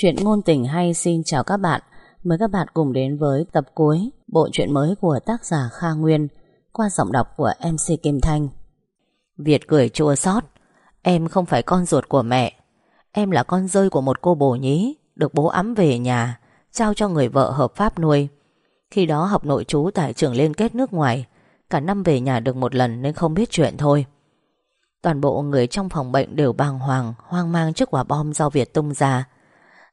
Chuyện ngôn tình hay xin chào các bạn. Mời các bạn cùng đến với tập cuối Bộ truyện mới của tác giả Kha Nguyên Qua giọng đọc của MC Kim Thanh. Việt cười chua xót. Em không phải con ruột của mẹ. Em là con rơi của một cô bồ nhí, Được bố ấm về nhà, Trao cho người vợ hợp pháp nuôi. Khi đó học nội trú tại trường liên kết nước ngoài, Cả năm về nhà được một lần Nên không biết chuyện thôi. Toàn bộ người trong phòng bệnh đều bàng hoàng, Hoang mang trước quả bom do Việt tung ra.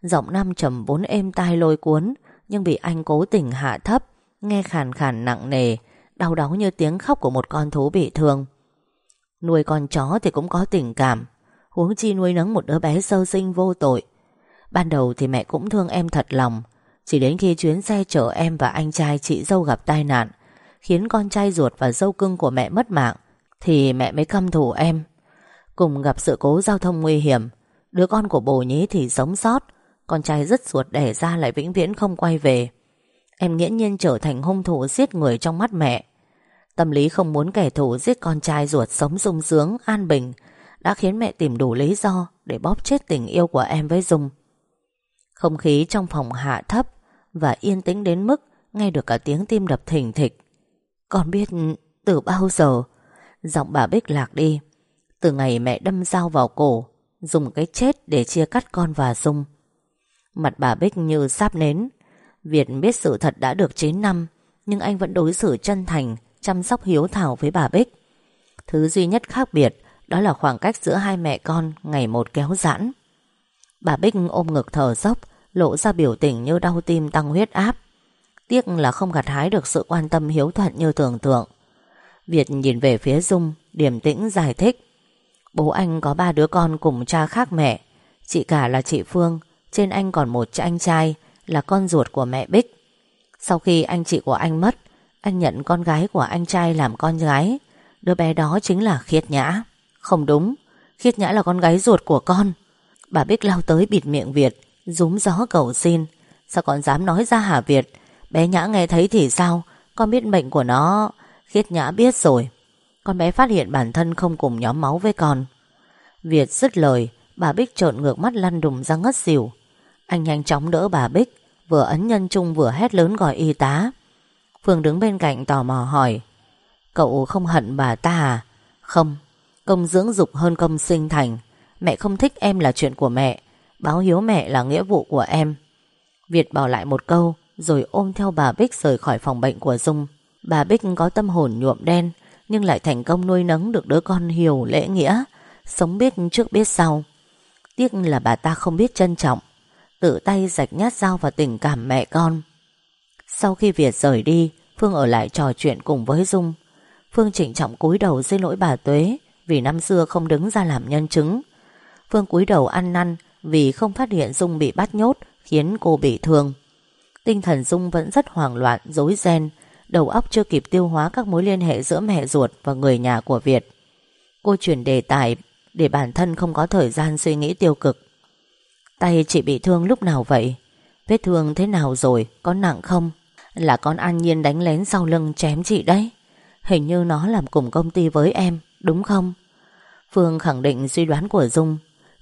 Giọng nam trầm vốn êm tai lôi cuốn, Nhưng bị anh cố tình hạ thấp, Nghe khàn khàn nặng nề, Đau đớn như tiếng khóc của một con thú bị thương. Nuôi con chó thì cũng có tình cảm, Huống chi nuôi nấng một đứa bé sơ sinh vô tội. Ban đầu thì mẹ cũng thương em thật lòng, Chỉ đến khi chuyến xe chở em và anh trai chị dâu gặp tai nạn, Khiến con trai ruột và dâu cưng của mẹ mất mạng, Thì mẹ mới căm thù em. Cùng gặp sự cố giao thông nguy hiểm, Đứa con của bồ nhí thì sống sót con trai rất ruột đẻ ra lại vĩnh viễn không quay về. Em nghiễm nhiên trở thành hung thủ giết người trong mắt mẹ. Tâm lý không muốn kẻ thù giết con trai ruột sống sung sướng, an bình Đã khiến mẹ tìm đủ lý do để bóp chết tình yêu của em với Dung. Không khí trong phòng hạ thấp Và yên tĩnh đến mức nghe được cả tiếng tim đập thình thịch. Con biết từ bao giờ? Giọng bà Bích lạc đi. Từ ngày mẹ đâm dao vào cổ Dùng cái chết để chia cắt con và Dung. Mặt bà Bích như sáp nến. Việt biết sự thật đã được 9 năm, Nhưng anh vẫn đối xử chân thành, Chăm sóc hiếu thảo với bà Bích. Thứ duy nhất khác biệt, Đó là khoảng cách giữa hai mẹ con Ngày một kéo giãn. Bà Bích ôm ngực thở dốc, Lộ ra biểu tình như đau tim tăng huyết áp. Tiếc là không gặt hái được sự quan tâm hiếu thuận như tưởng tượng. Việt nhìn về phía Dung, Điềm tĩnh giải thích. Bố anh có ba đứa con cùng cha khác mẹ, Chị cả là chị Phương trên anh còn một anh trai, Là con ruột của mẹ Bích. Sau khi anh chị của anh mất, Anh nhận con gái của anh trai làm con gái. Đứa bé đó chính là Khiết Nhã. Không đúng, Khiết Nhã là con gái ruột của con. Bà Bích lao tới bịt miệng Việt, Rúm gió cầu xin. Sao con dám nói ra hả Việt? Bé Nhã nghe thấy thì sao? Con biết bệnh của nó. Khiết Nhã biết rồi. Con bé phát hiện bản thân không cùng nhóm máu với con. Việt dứt lời, Bà Bích trợn ngược mắt lăn đùng ra ngất xỉu anh nhanh chóng đỡ bà Bích, Vừa ấn nhân trung vừa hét lớn gọi y tá. Phương đứng bên cạnh tò mò hỏi, Cậu không hận bà ta à? Không, Công dưỡng dục hơn công sinh thành. Mẹ không thích em là chuyện của mẹ, Báo hiếu mẹ là nghĩa vụ của em. Việt bỏ lại một câu, Rồi ôm theo bà Bích rời khỏi phòng bệnh của Dung. Bà Bích có tâm hồn nhuộm đen, Nhưng lại thành công nuôi nấng được đứa con hiểu lễ nghĩa, Sống biết trước biết sau. Tiếc là bà ta không biết trân trọng. Tự tay rạch nhát dao vào tình cảm mẹ con. Sau khi Việt rời đi Phương ở lại trò chuyện cùng với Dung. Phương trịnh trọng cúi đầu xin lỗi bà Tuế Vì năm xưa không đứng ra làm nhân chứng. Phương cúi đầu ăn năn Vì không phát hiện Dung bị bắt nhốt Khiến cô bị thương. Tinh thần Dung vẫn rất hoảng loạn, rối ren. Đầu óc chưa kịp tiêu hóa các mối liên hệ giữa mẹ ruột và người nhà của Việt. Cô chuyển đề tài Để bản thân không có thời gian suy nghĩ tiêu cực. Tay chị bị thương lúc nào vậy? Vết thương thế nào rồi? Có nặng không? Là con An Nhiên đánh lén sau lưng chém chị đấy. Hình như nó làm cùng công ty với em, Đúng không? Phương khẳng định suy đoán của Dung.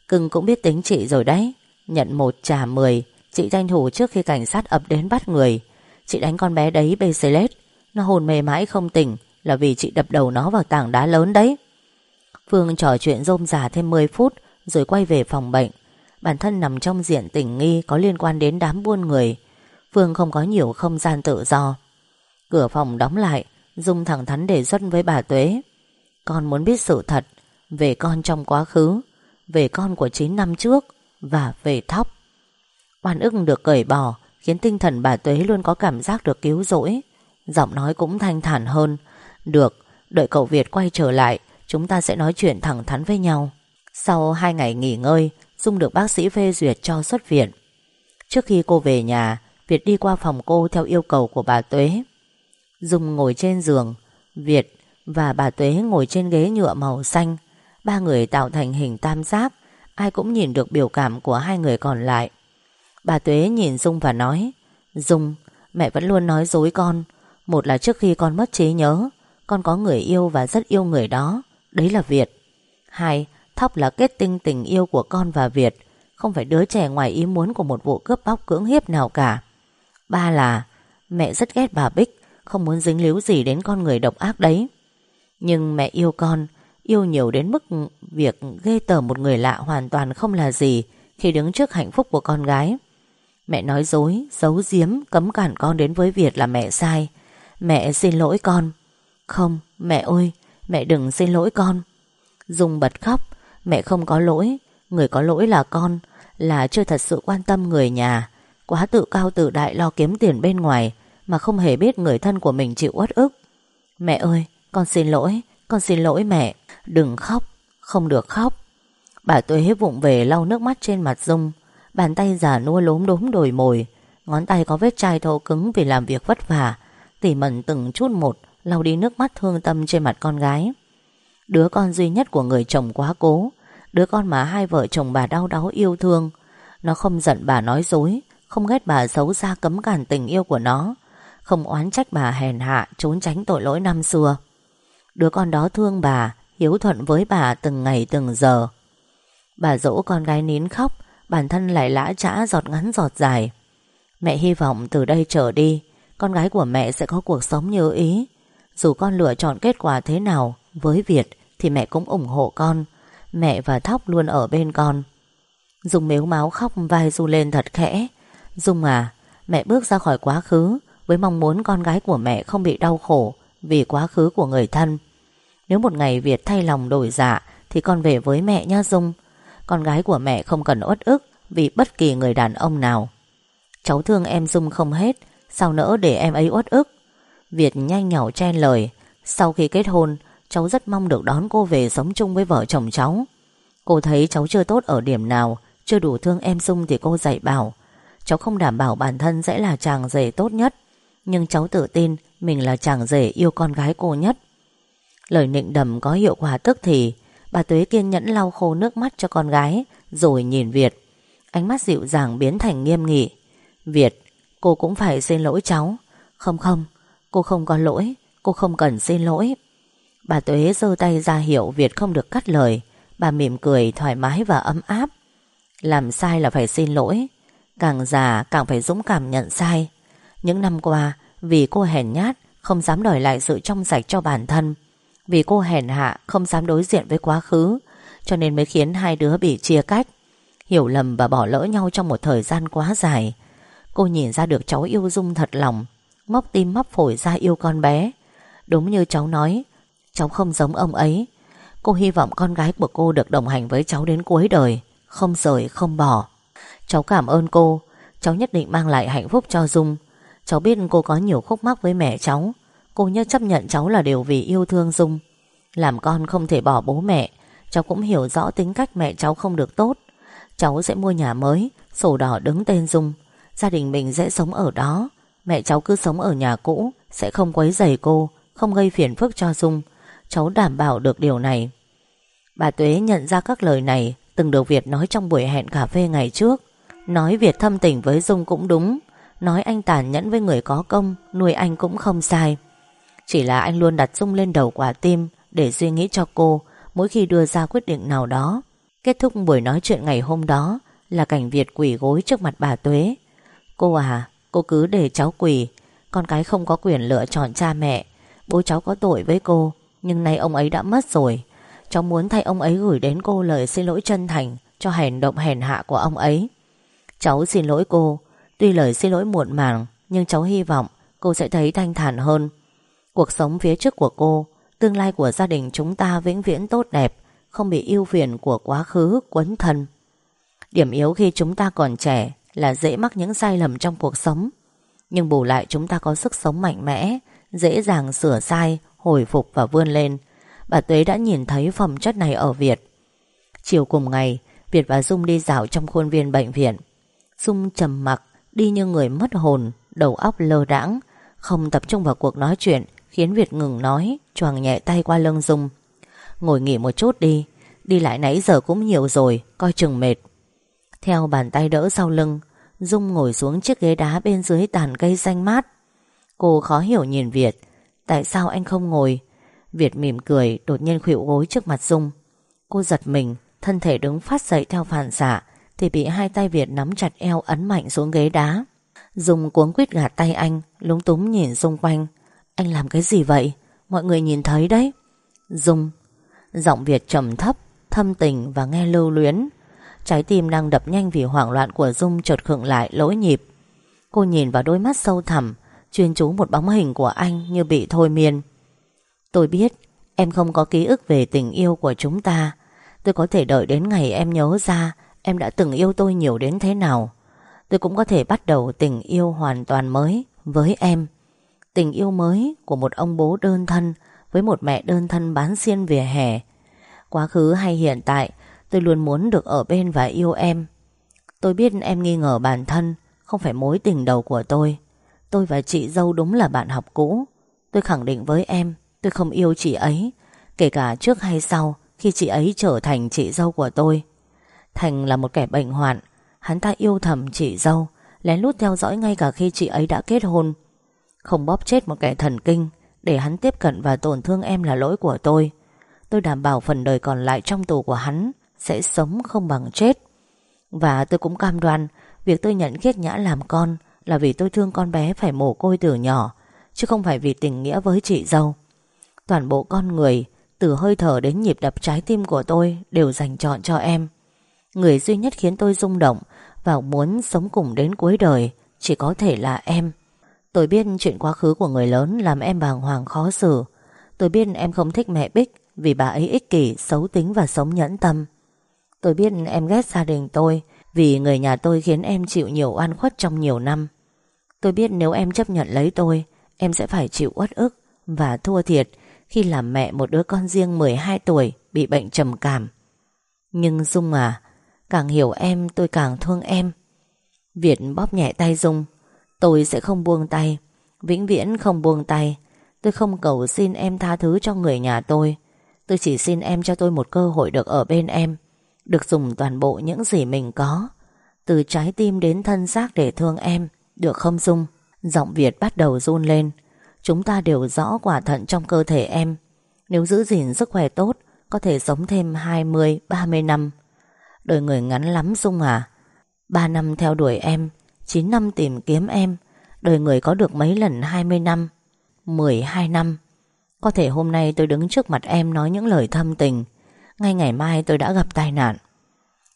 Cưng cũng biết tính chị rồi đấy. Nhận một trả mười, Chị tranh thủ trước khi cảnh sát ập đến bắt người. Chị đánh con bé đấy bê xê lết Nó hồn mê mãi không tỉnh, Là vì chị đập đầu nó vào tảng đá lớn đấy. Phương trò chuyện rôm rả thêm 10 phút, Rồi quay về phòng bệnh. Bản thân nằm trong diện tình nghi có liên quan đến đám buôn người. Phương không có nhiều không gian tự do. Cửa phòng đóng lại Dung thẳng thắn đề xuất với bà Tuế. Con muốn biết sự thật Về con trong quá khứ Về con của 9 năm trước Và về thóc. Oan ức được cởi bỏ Khiến tinh thần bà Tuế luôn có cảm giác được cứu rỗi. Giọng nói cũng thanh thản hơn. Được, đợi cậu Việt quay trở lại Chúng ta sẽ nói chuyện thẳng thắn với nhau. Sau hai ngày nghỉ ngơi Dung được bác sĩ phê duyệt cho xuất viện. Trước khi cô về nhà Việt đi qua phòng cô theo yêu cầu của bà Tuế. Dung ngồi trên giường Việt và bà Tuế ngồi trên ghế nhựa màu xanh. Ba người tạo thành hình tam giác Ai cũng nhìn được biểu cảm của hai người còn lại. Bà Tuế nhìn Dung và nói Dung, mẹ vẫn luôn nói dối con. Một là trước khi con mất trí nhớ Con có người yêu và rất yêu người đó. Đấy là Việt. Hai, Thóc là kết tinh tình yêu của con và Việt. Không phải đứa trẻ ngoài ý muốn của một vụ cướp bóc cưỡng hiếp nào cả. Ba là, Mẹ rất ghét bà Bích, Không muốn dính líu gì đến con người độc ác đấy. Nhưng mẹ yêu con, Yêu nhiều đến mức Việc ghê tởm một người lạ hoàn toàn không là gì Khi đứng trước hạnh phúc của con gái. Mẹ nói dối, Giấu giếm, Cấm cản con đến với Việt là mẹ sai. Mẹ xin lỗi con. Không, mẹ ơi, Mẹ đừng xin lỗi con. Dung bật khóc Mẹ không có lỗi. Người có lỗi là con, Là chưa thật sự quan tâm người nhà. Quá tự cao tự đại lo kiếm tiền bên ngoài, Mà không hề biết người thân của mình chịu uất ức. Mẹ ơi, Con xin lỗi, Con xin lỗi mẹ. Đừng khóc, Không được khóc. Bà Tuế vụng về lau nước mắt trên mặt Dung Bàn tay già nua lốm đốm đồi mồi. Ngón tay có vết chai thô cứng vì làm việc vất vả. Tỉ mẩn từng chút một, lau đi nước mắt thương tâm trên mặt con gái. Đứa con duy nhất của người chồng quá cố. Đứa con mà hai vợ chồng bà đau đáu yêu thương. Nó không giận bà nói dối, Không ghét bà xấu xa cấm cản tình yêu của nó, Không oán trách bà hèn hạ, Trốn tránh tội lỗi năm xưa. Đứa con đó thương bà, Hiếu thuận với bà từng ngày từng giờ. Bà dỗ con gái nín khóc, Bản thân lại lã trã giọt ngắn giọt dài. Mẹ hy vọng từ đây trở đi, Con gái của mẹ sẽ có cuộc sống như ý. Dù con lựa chọn kết quả thế nào, Với Việt thì mẹ cũng ủng hộ con. Mẹ và Thóc luôn ở bên con. Dung mếu máu khóc vai du lên thật khẽ. Dung à Mẹ bước ra khỏi quá khứ Với mong muốn con gái của mẹ không bị đau khổ Vì quá khứ của người thân. Nếu một ngày Việt thay lòng đổi dạ Thì con về với mẹ nha Dung. Con gái của mẹ không cần uất ức Vì bất kỳ người đàn ông nào. Cháu thương em Dung không hết, Sao nỡ để em ấy uất ức? Việt nhanh nhỏ chen lời, Sau khi kết hôn Cháu rất mong được đón cô về sống chung với vợ chồng cháu. Cô thấy cháu chưa tốt ở điểm nào, Chưa đủ thương em Dung thì cô dạy bảo, Cháu không đảm bảo bản thân sẽ là chàng rể tốt nhất, Nhưng cháu tự tin Mình là chàng rể yêu con gái cô nhất. Lời nịnh đầm có hiệu quả tức thì, Bà Tuế kiên nhẫn lau khô nước mắt cho con gái, Rồi nhìn Việt. Ánh mắt dịu dàng biến thành nghiêm nghị. Việt, Cô cũng phải xin lỗi cháu. Không không, Cô không có lỗi, Cô không cần xin lỗi Bà Tuế giơ tay ra hiệu Việt không được cắt lời. Bà mỉm cười thoải mái và ấm áp. Làm sai là phải xin lỗi. Càng già, càng phải dũng cảm nhận sai. Những năm qua, Vì cô hèn nhát, Không dám đòi lại sự trong sạch cho bản thân. Vì cô hèn hạ, Không dám đối diện với quá khứ, Cho nên mới khiến hai đứa bị chia cách. Hiểu lầm và bỏ lỡ nhau trong một thời gian quá dài. Cô nhìn ra được cháu yêu Dung thật lòng, Móc tim móc phổi ra yêu con bé. Đúng như cháu nói Cháu không giống ông ấy. Cô hy vọng con gái của cô được đồng hành với cháu đến cuối đời. Không rời, không bỏ. Cháu cảm ơn cô. Cháu nhất định mang lại hạnh phúc cho Dung. Cháu biết cô có nhiều khúc mắc với mẹ cháu. Cô nhớ chấp nhận cháu là điều vì yêu thương Dung. Làm con không thể bỏ bố mẹ. Cháu cũng hiểu rõ tính cách mẹ cháu không được tốt. Cháu sẽ mua nhà mới, Sổ đỏ đứng tên Dung. Gia đình mình sẽ sống ở đó. Mẹ cháu cứ sống ở nhà cũ, Sẽ không quấy rầy cô, Không gây phiền phức cho Dung. Cháu đảm bảo được điều này. Bà Tuế nhận ra các lời này, Từng được Việt nói trong buổi hẹn cà phê ngày trước. Nói Việt thâm tình với Dung cũng đúng, Nói anh tàn nhẫn với người có công, Nuôi anh cũng không sai. Chỉ là anh luôn đặt Dung lên đầu quả tim Để suy nghĩ cho cô, Mỗi khi đưa ra quyết định nào đó. Kết thúc buổi nói chuyện ngày hôm đó Là cảnh Việt quỷ gối trước mặt bà Tuế. Cô à Cô cứ để cháu quỳ, Con cái không có quyền lựa chọn cha mẹ. Bố cháu có tội với cô nhưng nay ông ấy đã mất rồi. Cháu muốn thay ông ấy gửi đến cô lời xin lỗi chân thành Cho hành động hèn hạ của ông ấy. Cháu xin lỗi cô. Tuy lời xin lỗi muộn màng, Nhưng cháu hy vọng cô sẽ thấy thanh thản hơn. Cuộc sống phía trước của cô, Tương lai của gia đình chúng ta vĩnh viễn tốt đẹp, Không bị yêu phiền của quá khứ quấn thân. Điểm yếu khi chúng ta còn trẻ Là dễ mắc những sai lầm trong cuộc sống. Nhưng bù lại chúng ta có sức sống mạnh mẽ, Dễ dàng sửa sai Hồi phục và vươn lên. Bà Tuế đã nhìn thấy phẩm chất này ở Việt. Chiều cùng ngày, Việt và Dung đi dạo trong khuôn viên bệnh viện. Dung trầm mặc, Đi như người mất hồn, Đầu óc lơ đãng, Không tập trung vào cuộc nói chuyện, Khiến Việt ngừng nói, Choàng nhẹ tay qua lưng Dung. Ngồi nghỉ một chút đi Đi lại nãy giờ cũng nhiều rồi, Coi chừng mệt. Theo bàn tay đỡ sau lưng, Dung ngồi xuống chiếc ghế đá bên dưới tàn cây xanh mát. Cô khó hiểu nhìn Việt Tại sao anh không ngồi? Việt mỉm cười, đột nhiên khuỵu gối trước mặt Dung. Cô giật mình, Thân thể đứng phát dậy theo phản xạ, Thì bị hai tay Việt nắm chặt eo ấn mạnh xuống ghế đá. Dung cuống quýt gạt tay anh, Lúng túng nhìn xung quanh. Anh làm cái gì vậy? Mọi người nhìn thấy đấy. Dung. Giọng Việt trầm thấp, Thâm tình và nghe lưu luyến. Trái tim đang đập nhanh vì hoảng loạn của Dung chợt khựng lại lỗi nhịp. Cô nhìn vào đôi mắt sâu thẳm Chuyên chú một bóng hình của anh như bị thôi miên. Tôi biết Em không có ký ức về tình yêu của chúng ta. Tôi có thể đợi đến ngày em nhớ ra Em đã từng yêu tôi nhiều đến thế nào. Tôi cũng có thể bắt đầu tình yêu hoàn toàn mới Với em. Tình yêu mới của một ông bố đơn thân Với một mẹ đơn thân bán xiên vỉa hè. Quá khứ hay hiện tại, Tôi luôn muốn được ở bên và yêu em. Tôi biết em nghi ngờ bản thân, Không phải mối tình đầu của tôi. Tôi và chị dâu đúng là bạn học cũ. Tôi khẳng định với em, Tôi không yêu chị ấy, Kể cả trước hay sau, Khi chị ấy trở thành chị dâu của tôi. Thành là một kẻ bệnh hoạn, Hắn ta yêu thầm chị dâu, Lén lút theo dõi ngay cả khi chị ấy đã kết hôn. Không bóp chết một kẻ thần kinh, Để hắn tiếp cận và tổn thương em là lỗi của tôi. Tôi đảm bảo phần đời còn lại trong tù của hắn Sẽ sống không bằng chết. Và tôi cũng cam đoan, Việc tôi nhận khiết nhã làm con là vì tôi thương con bé phải mồ côi từ nhỏ Chứ không phải vì tình nghĩa với chị dâu. Toàn bộ con người Từ hơi thở đến nhịp đập trái tim của tôi Đều dành chọn cho em. Người duy nhất khiến tôi rung động Và muốn sống cùng đến cuối đời Chỉ có thể là em. Tôi biết chuyện quá khứ của người lớn Làm em bàng hoàng khó xử. Tôi biết em không thích mẹ Bích Vì bà ấy ích kỷ, xấu tính và sống nhẫn tâm. Tôi biết em ghét gia đình tôi vì người nhà tôi khiến em chịu nhiều oan khuất trong nhiều năm. Tôi biết nếu em chấp nhận lấy tôi, Em sẽ phải chịu uất ức Và thua thiệt Khi làm mẹ một đứa con riêng 12 tuổi Bị bệnh trầm cảm. Nhưng Dung à Càng hiểu em, tôi càng thương em. Việt bóp nhẹ tay Dung, Tôi sẽ không buông tay, Vĩnh viễn không buông tay. Tôi không cầu xin em tha thứ cho người nhà tôi. Tôi chỉ xin em cho tôi một cơ hội được ở bên em. Được dùng toàn bộ những gì mình có. Từ trái tim đến thân xác để thương em Được không Dung? Giọng Việt bắt đầu run lên. Chúng ta đều rõ quả thận trong cơ thể em. Nếu giữ gìn sức khỏe tốt Có thể sống thêm 20, 30 năm. Đời người ngắn lắm Dung à. Ba năm theo đuổi em 9 năm tìm kiếm em. Đời người có được mấy lần 20 năm? 12 năm. Có thể hôm nay tôi đứng trước mặt em nói những lời thâm tình. Ngay ngày mai tôi đã gặp tai nạn.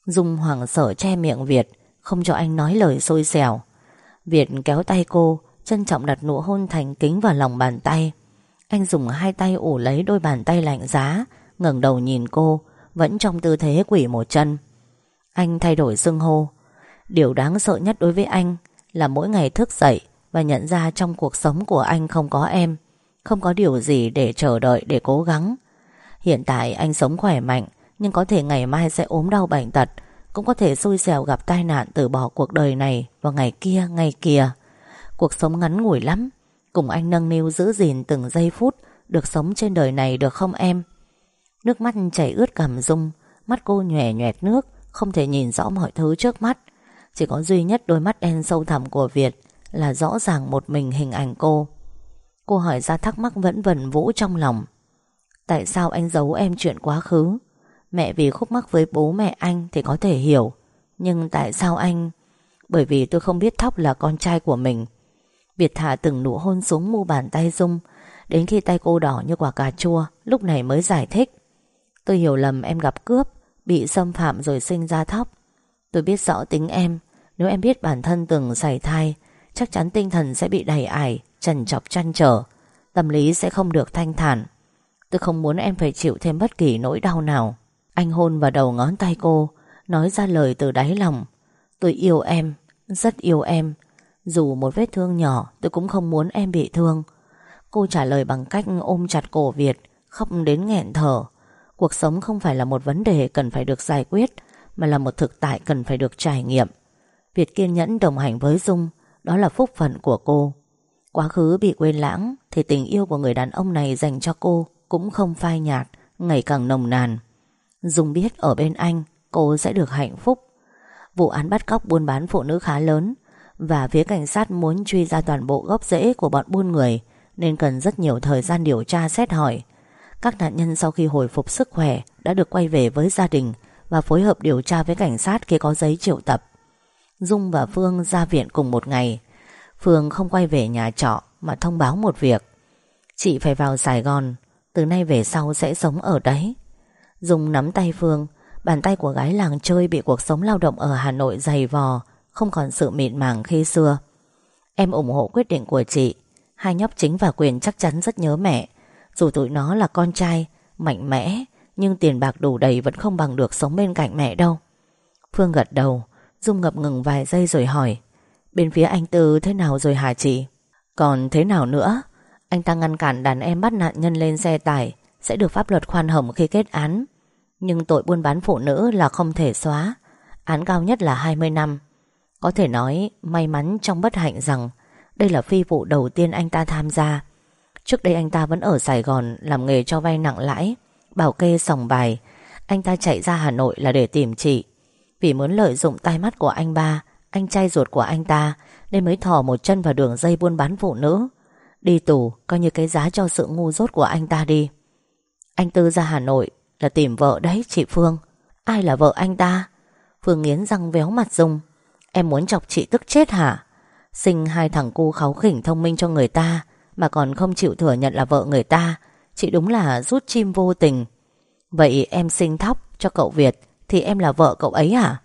Dung hoảng sợ che miệng Việt, Không cho anh nói lời xôi xẻo. Việt kéo tay cô, Trân trọng đặt nụ hôn thành kính vào lòng bàn tay. Anh dùng hai tay ủ lấy đôi bàn tay lạnh giá, ngẩng đầu nhìn cô, Vẫn trong tư thế quỷ một chân. Anh thay đổi xưng hô. Điều đáng sợ nhất đối với anh Là mỗi ngày thức dậy Và nhận ra trong cuộc sống của anh không có em, Không có điều gì để chờ đợi, Để cố gắng. Hiện tại anh sống khỏe mạnh, Nhưng có thể ngày mai sẽ ốm đau bệnh tật, Cũng có thể xui xẻo gặp tai nạn Từ bỏ cuộc đời này vào ngày kia ngày kia. Cuộc sống ngắn ngủi lắm, Cùng anh nâng niu giữ gìn từng giây phút Được sống trên đời này được không em? Nước mắt chảy ướt cảm rung, Mắt cô nhòe nhoẹt nước, không thể nhìn rõ mọi thứ trước mắt. Chỉ có duy nhất đôi mắt đen sâu thẳm của Việt Là rõ ràng một mình hình ảnh cô. Cô hỏi ra thắc mắc vẫn vần vũ trong lòng. Tại sao anh giấu em chuyện quá khứ? Mẹ vì khúc mắc với bố mẹ anh Thì có thể hiểu. Nhưng tại sao anh? Bởi vì tôi không biết Thóc là con trai của mình. Việt thả từng nụ hôn xuống mu bàn tay Dung. Đến khi tay cô đỏ như quả cà chua, Lúc này mới giải thích. Tôi hiểu lầm em gặp cướp, Bị xâm phạm rồi sinh ra thóc. Tôi biết rõ tính em. Nếu em biết bản thân từng xảy thai, Chắc chắn tinh thần sẽ bị đầy ải, Trần chọc chăn trở. Tâm lý sẽ không được thanh thản. Tôi không muốn em phải chịu thêm bất kỳ nỗi đau nào. Anh hôn vào đầu ngón tay cô, Nói ra lời từ đáy lòng. Tôi yêu em, Rất yêu em. Dù một vết thương nhỏ, tôi cũng không muốn em bị thương. Cô trả lời bằng cách ôm chặt cổ Việt, Khóc đến nghẹn thở. Cuộc sống không phải là một vấn đề cần phải được giải quyết, Mà là một thực tại cần phải được trải nghiệm. Việt kiên nhẫn đồng hành với Dung, Đó là phúc phận của cô. Quá khứ bị quên lãng, Thì tình yêu của người đàn ông này dành cho cô. Cũng không phai nhạt Ngày càng nồng nàn Dung biết ở bên anh Cô sẽ được hạnh phúc Vụ án bắt cóc buôn bán phụ nữ khá lớn Và phía cảnh sát muốn truy ra toàn bộ gốc rễ Của bọn buôn người Nên cần rất nhiều thời gian điều tra xét hỏi các nạn nhân sau khi hồi phục sức khỏe đã được quay về với gia đình và phối hợp điều tra với cảnh sát khi có giấy triệu tập. Dung và Phương ra viện cùng một ngày. Phương không quay về nhà trọ mà thông báo một việc. Chị phải vào Sài Gòn, từ nay về sau sẽ sống ở đấy. Dung nắm tay Phương, bàn tay của gái làng chơi bị cuộc sống lao động ở Hà Nội dày vò, không còn sự mịn màng khi xưa. Em ủng hộ quyết định của chị. Hai nhóc chính và quyền chắc chắn rất nhớ mẹ. Dù tụi nó là con trai, mạnh mẽ, nhưng tiền bạc đủ đầy vẫn không bằng được sống bên cạnh mẹ đâu. Phương gật đầu, Dung ngập ngừng vài giây rồi hỏi. Bên phía anh Tư thế nào rồi hả chị? Còn thế nào nữa? Anh ta ngăn cản đàn em bắt nạn nhân lên xe tải sẽ được pháp luật khoan hồng khi kết án. Nhưng tội buôn bán phụ nữ là không thể xóa. Án cao nhất là 20 năm. Có thể nói may mắn trong bất hạnh rằng đây là phi vụ đầu tiên anh ta tham gia. Trước đây anh ta vẫn ở Sài Gòn làm nghề cho vay nặng lãi, bảo kê sòng bài. Anh ta chạy ra Hà Nội là để tìm chị. Vì muốn lợi dụng tai mắt của anh ba, anh trai ruột của anh ta, nên mới thò một chân vào đường dây buôn bán phụ nữ. Đi tù, coi như cái giá cho sự ngu dốt của anh ta đi. Anh Tư ra Hà Nội là tìm vợ đấy, chị Phương. Ai là vợ anh ta? Phương nghiến răng véo mặt Dung. Em muốn chọc chị tức chết hả? Sinh hai thằng cu kháu khỉnh thông minh cho người ta, Mà còn không chịu thừa nhận là vợ người ta Chị đúng là rút chim vô tình Vậy em sinh thóc cho cậu Việt, Thì em là vợ cậu ấy hả?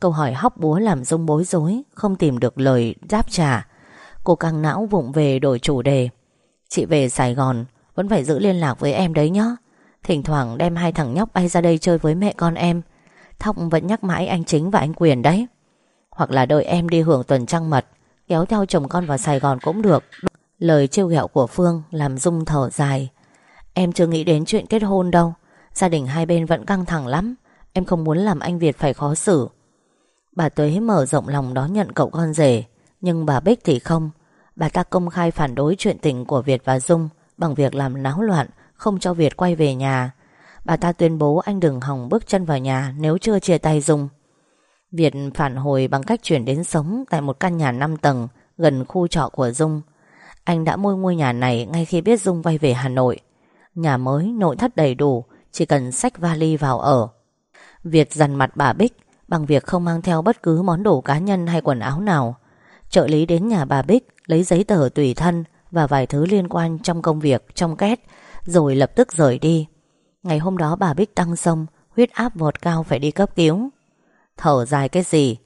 Câu hỏi hóc búa làm Dung bối rối, Không tìm được lời đáp trả Cô căng não vụng về đổi chủ đề. Chị về Sài Gòn, Vẫn phải giữ liên lạc với em đấy nhá. Thỉnh thoảng đem hai thằng nhóc bay ra đây chơi với mẹ con em. Thóc vẫn nhắc mãi anh Chính và anh Quyền đấy. Hoặc là đợi em đi hưởng tuần trăng mật, Kéo theo chồng con vào Sài Gòn cũng được. Lời trêu ghẹo của Phương Làm Dung thở dài. Em chưa nghĩ đến chuyện kết hôn đâu. Gia đình hai bên vẫn căng thẳng lắm. Em không muốn làm anh Việt phải khó xử. Bà Tuế mở rộng lòng đón nhận cậu con rể, Nhưng bà Bích thì không. Bà ta công khai phản đối chuyện tình của Việt và Dung Bằng việc làm náo loạn Không cho Việt quay về nhà Bà ta tuyên bố anh đừng hòng bước chân vào nhà Nếu chưa chia tay Dung Việt phản hồi bằng cách chuyển đến sống tại một căn nhà 5 tầng gần khu trọ của Dung. Anh đã mua ngôi nhà này ngay khi biết Dung vay về Hà Nội. Nhà mới, nội thất đầy đủ, chỉ cần xách vali vào ở. Việt dằn mặt bà Bích bằng việc không mang theo bất cứ món đồ cá nhân hay quần áo nào. Trợ lý đến nhà bà Bích lấy giấy tờ tùy thân và vài thứ liên quan trong công việc trong két rồi lập tức rời đi. Ngày hôm đó bà Bích tăng sông, huyết áp vọt cao phải đi cấp cứu. Thở dài cái gì?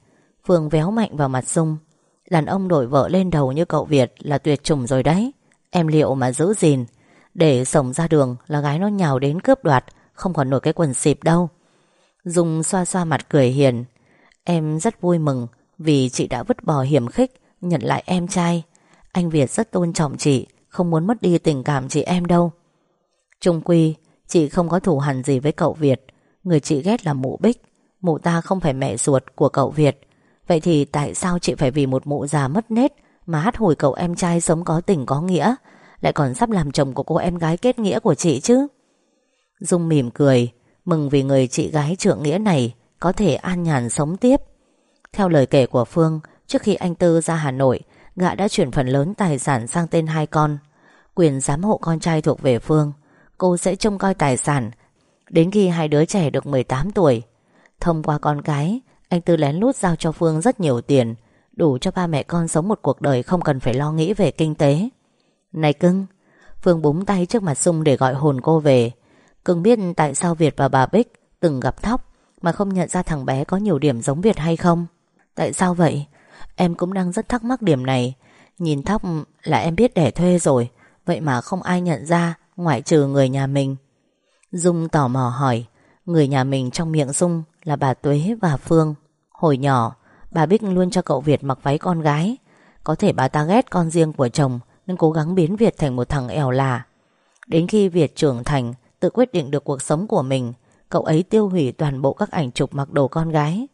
Phương véo mạnh vào mặt Dung. Đàn ông đổi vợ lên đầu như cậu Việt Là tuyệt chủng rồi đấy. Em liệu mà giữ gìn? Để sống ra đường là gái nó nhào đến cướp đoạt Không còn nổi cái quần xịp đâu. Dung xoa xoa mặt cười hiền. Em rất vui mừng Vì chị đã vứt bỏ hiểm khích Nhận lại em trai. Anh Việt rất tôn trọng chị, Không muốn mất đi tình cảm chị em đâu. Trung quy, Chị không có thù hằn gì với cậu Việt. Người chị ghét là mụ Bích. Mụ ta không phải mẹ ruột của cậu Việt. Vậy thì tại sao chị phải vì một mụ già mất nết Mà hát hồi cậu em trai sống có tình có nghĩa, Lại còn sắp làm chồng của cô em gái kết nghĩa của chị chứ? Dung mỉm cười, Mừng vì người chị gái trượng nghĩa này Có thể an nhàn sống tiếp. Theo lời kể của Phương, Trước khi anh Tư ra Hà Nội Gã đã chuyển phần lớn tài sản sang tên hai con. Quyền giám hộ con trai thuộc về Phương, Cô sẽ trông coi tài sản. Đến khi hai đứa trẻ được 18 tuổi, Thông qua con cái, Anh Tư lén lút giao cho Phương rất nhiều tiền, Đủ cho ba mẹ con sống một cuộc đời Không cần phải lo nghĩ về kinh tế. Này cưng, Phương búng tay trước mặt Sung để gọi hồn cô về. Cưng biết tại sao Việt và bà Bích Từng gặp Thóc Mà không nhận ra thằng bé có nhiều điểm giống Việt hay không? Tại sao vậy? Em cũng đang rất thắc mắc điểm này Nhìn Thóc là em biết đẻ thuê rồi Vậy mà không ai nhận ra Ngoại trừ người nhà mình Dung tò mò hỏi Người nhà mình trong miệng Dung là bà Tuế và Phương. Hồi nhỏ, bà Bích luôn cho cậu Việt mặc váy con gái. Có thể bà ta ghét con riêng của chồng nên cố gắng biến Việt thành một thằng ẻo là. Đến khi Việt trưởng thành, tự quyết định được cuộc sống của mình, cậu ấy tiêu hủy toàn bộ các ảnh chụp mặc đồ con gái.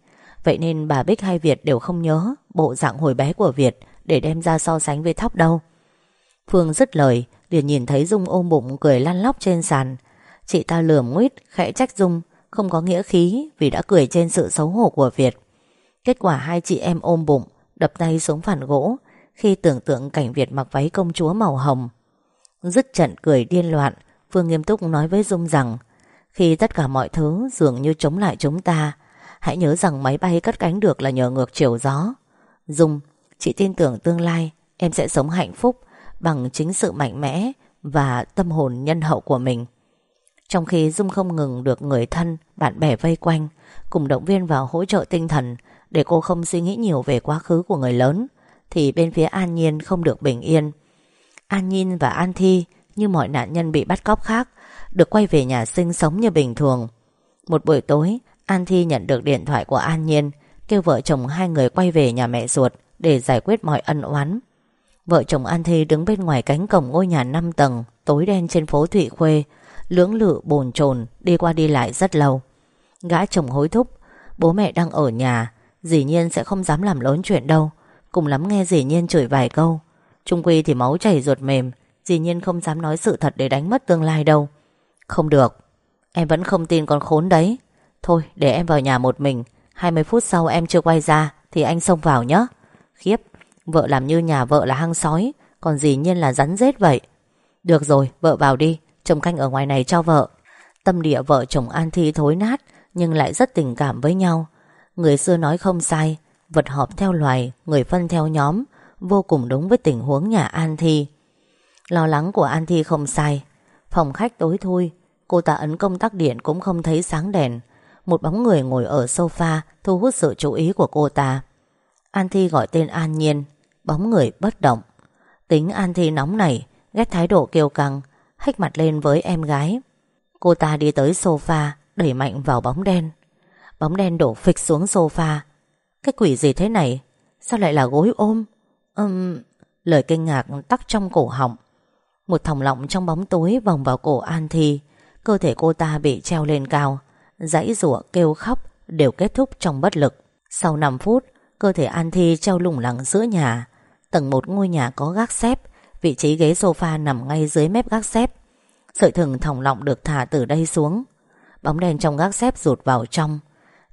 Vậy nên bà Bích hay Việt đều không nhớ bộ dạng hồi bé của Việt để đem ra so sánh với Thóc đâu. Phương dứt lời, liền nhìn thấy Dung ôm bụng cười lăn lóc trên sàn. Chị ta lườm nguyết, khẽ trách Dung không có nghĩa khí vì đã cười trên sự xấu hổ của Việt. Kết quả hai chị em ôm bụng, đập tay xuống phản gỗ khi tưởng tượng cảnh Việt mặc váy công chúa màu hồng. Dứt trận cười điên loạn, Phương nghiêm túc nói với Dung rằng Khi tất cả mọi thứ dường như chống lại chúng ta Hãy nhớ rằng máy bay cất cánh được là nhờ ngược chiều gió. Dung, chị tin tưởng tương lai Em sẽ sống hạnh phúc Bằng chính sự mạnh mẽ Và tâm hồn nhân hậu của mình. Trong khi Dung không ngừng được người thân Bạn bè vây quanh Cùng động viên và hỗ trợ tinh thần Để cô không suy nghĩ nhiều về quá khứ của người lớn Thì bên phía An Nhiên không được bình yên. An Nhiên và An Thi Như mọi nạn nhân bị bắt cóc khác Được quay về nhà sinh sống như bình thường. Một buổi tối An Thi nhận được điện thoại của An Nhiên, Kêu vợ chồng hai người quay về nhà mẹ ruột Để giải quyết mọi ân oán. Vợ chồng An Thi đứng bên ngoài cánh cổng ngôi nhà 5 tầng, Tối đen trên phố Thụy Khuê, Lưỡng lự, bồn chồn, Đi qua đi lại rất lâu. Gã chồng hối thúc, Bố mẹ đang ở nhà, Dĩ nhiên sẽ không dám làm lớn chuyện đâu, Cùng lắm nghe dĩ nhiên chửi vài câu. Trung Quy thì máu chảy ruột mềm, Dĩ nhiên không dám nói sự thật để đánh mất tương lai đâu. Không được, Em vẫn không tin con khốn đấy. Thôi, để em vào nhà một mình. 20 phút sau em chưa quay ra, Thì anh xông vào nhé Khiếp, Vợ làm như nhà vợ là hang sói, Còn dĩ nhiên là rắn rết vậy. Được rồi, vợ vào đi, chồng canh ở ngoài này cho vợ. Tâm địa vợ chồng An Thi thối nát, Nhưng lại rất tình cảm với nhau. Người xưa nói không sai, Vật họp theo loài, Người phân theo nhóm, Vô cùng đúng với tình huống nhà An Thi. Lo lắng của An Thi không sai. Phòng khách tối thui, Cô ta ấn công tắc điện cũng không thấy sáng đèn. Một bóng người ngồi ở sofa Thu hút sự chú ý của cô ta. An Thi gọi tên An Nhiên. Bóng người bất động. Tính An Thi nóng này Ghét thái độ kiêu căng Hách mặt lên với em gái. Cô ta đi tới sofa Đẩy mạnh vào bóng đen. Bóng đen đổ phịch xuống sofa. Cái quỷ gì thế này? Sao lại là gối ôm? Ừm, Lời kinh ngạc tắc trong cổ họng. Một thòng lọng trong bóng tối Vòng vào cổ An Thi. Cơ thể cô ta bị treo lên cao. Dãy rủa kêu khóc Đều kết thúc trong bất lực. Sau 5 phút, Cơ thể An Thi treo lủng lẳng giữa nhà. Tầng một ngôi nhà có gác xếp, Vị trí ghế sofa nằm ngay dưới mép gác xếp. Sợi thừng thòng lọng được thả từ đây xuống. Bóng đèn trong gác xếp rụt vào trong.